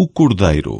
o cordeiro.